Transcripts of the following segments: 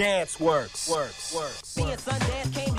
Dance works. Works. Works. works. Seeing Sundance came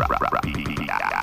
Rap, rap, rap,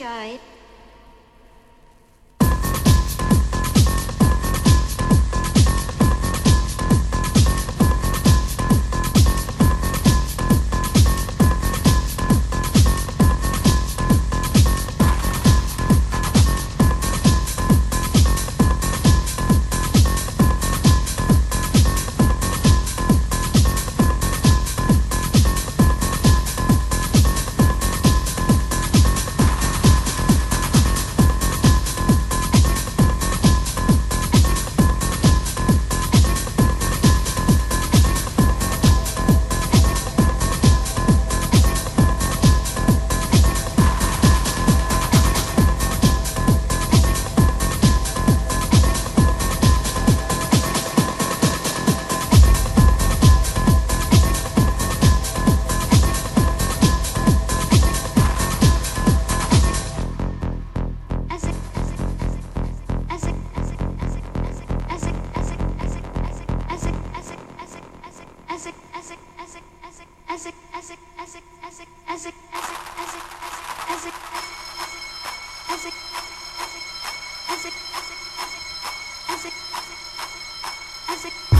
shine. music.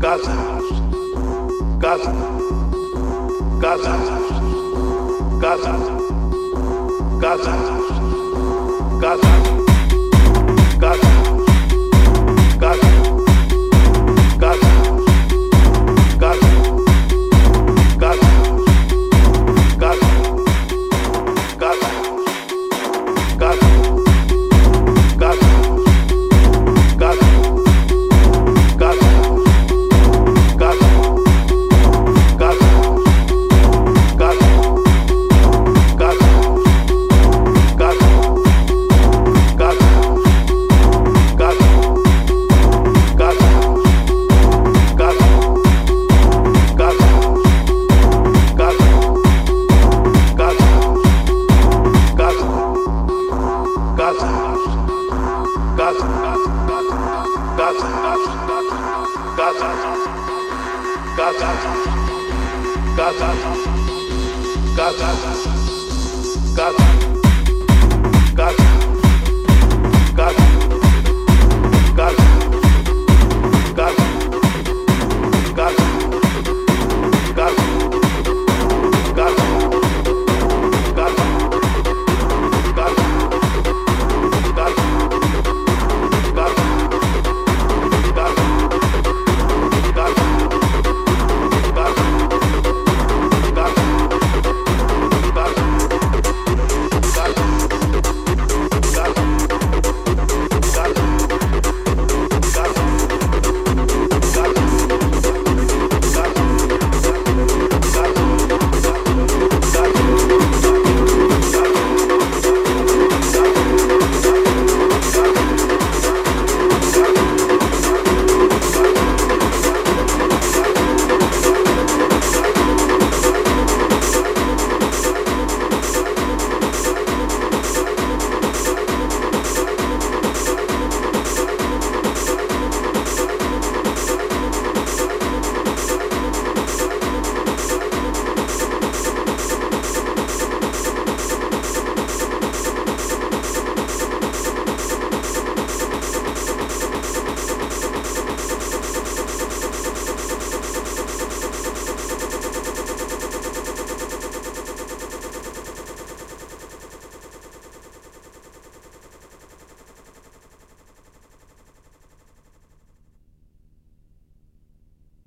Gaza, Gaza, Gaza, Gaza, Gaza, Gaza, Gaza.